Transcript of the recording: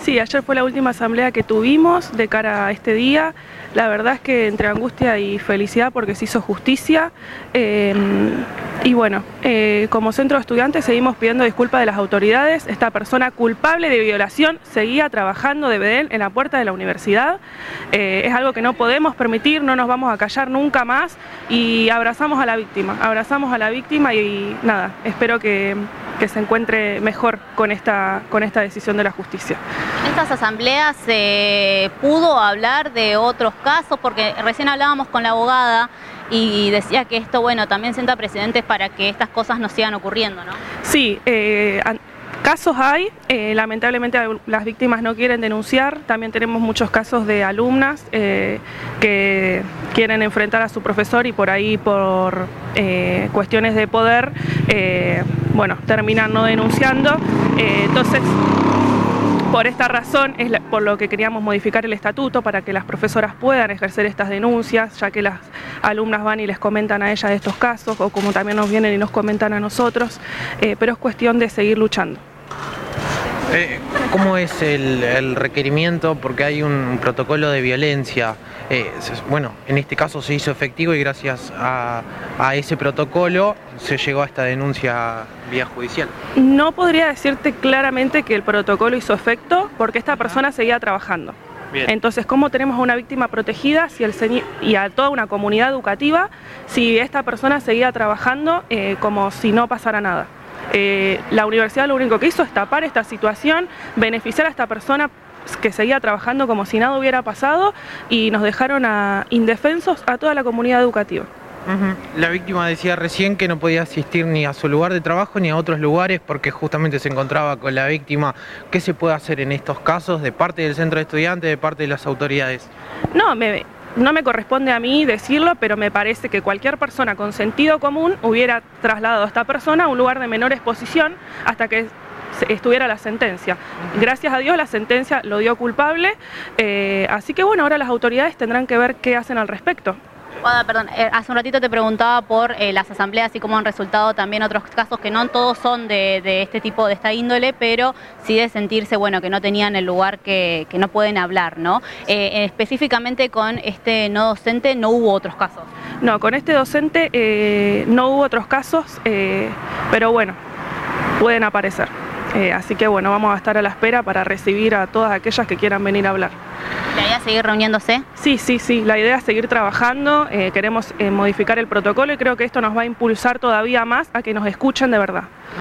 Sí, ayer fue la última asamblea que tuvimos de cara a este día. La verdad es que entre angustia y felicidad porque se hizo justicia. Eh, y bueno, eh, como centro de estudiantes seguimos pidiendo disculpas de las autoridades. Esta persona culpable de violación seguía trabajando de bedel en la puerta de la universidad. Eh, es algo que no podemos permitir, no nos vamos a callar nunca más y abrazamos a la víctima. Abrazamos a la víctima y nada, espero que que se encuentre mejor con esta, con esta decisión de la justicia. En estas asambleas se pudo hablar de otros casos, porque recién hablábamos con la abogada y decía que esto, bueno, también sienta precedentes para que estas cosas no sigan ocurriendo, ¿no? Sí, eh, Casos hay, eh, lamentablemente las víctimas no quieren denunciar, también tenemos muchos casos de alumnas eh, que quieren enfrentar a su profesor y por ahí por cuestiones de poder bueno, terminan no denunciando. Eh, entonces, por esta razón es por lo que queríamos modificar el estatuto para que las profesoras puedan ejercer estas denuncias, ya que las alumnas van y les comentan a ellas estos casos, o como también nos vienen y nos comentan a nosotros, eh, pero es cuestión de seguir luchando. Eh, ¿Cómo es el, requerimiento? Porque hay un protocolo de violencia. Eh, bueno, en este caso se hizo efectivo y gracias a, ese protocolo se llegó a esta denuncia vía judicial. No podría decirte claramente que el protocolo hizo efecto porque esta persona seguía trabajando. Entonces, ¿cómo tenemos a una víctima protegida si el y a toda una comunidad educativa si esta persona seguía trabajando eh, como si no pasara nada? Eh, la universidad lo único que hizo es tapar esta situación, beneficiar a esta persona que seguía trabajando como si nada hubiera pasado y nos dejaron a indefensos a toda la comunidad educativa. La víctima decía recién que no podía asistir ni a su lugar de trabajo ni a otros lugares porque justamente se encontraba con la víctima. ¿Qué se puede hacer en estos casos de parte del centro de estudiantes, de parte de las autoridades? No, me, no me corresponde a mí decirlo, pero me parece que cualquier persona con sentido común hubiera trasladado a esta persona a un lugar de menor exposición hasta que estuviera la sentencia. Gracias a Dios la sentencia lo dio culpable, eh, así que bueno, ahora las autoridades tendrán que ver qué hacen al respecto perdón, eh, hace un ratito te preguntaba por eh, las asambleas y cómo han resultado también otros casos que no todos son de, este tipo, de esta índole, pero sí de sentirse, bueno, que no tenían el lugar que, no pueden hablar, ¿no? Eh, específicamente con este no docente no hubo otros casos. No, con este docente no hubo otros casos, pero bueno, pueden aparecer. así que bueno, vamos a estar a la espera para recibir a todas aquellas que quieran venir a hablar. ¿La idea es seguir reuniéndose? Sí, sí, sí, la idea es seguir trabajando, eh, queremos eh, modificar el protocolo y creo que esto nos va a impulsar todavía más a que nos escuchen de verdad.